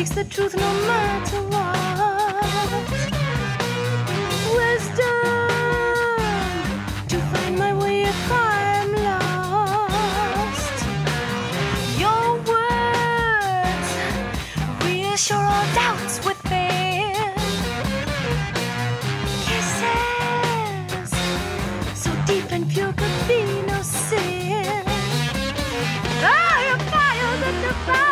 speaks the truth no matter what. Wisdom to find my way if I'm lost. Your words reassure all doubts within. Kisses so deep and pure could be no sin. I am fire that defies.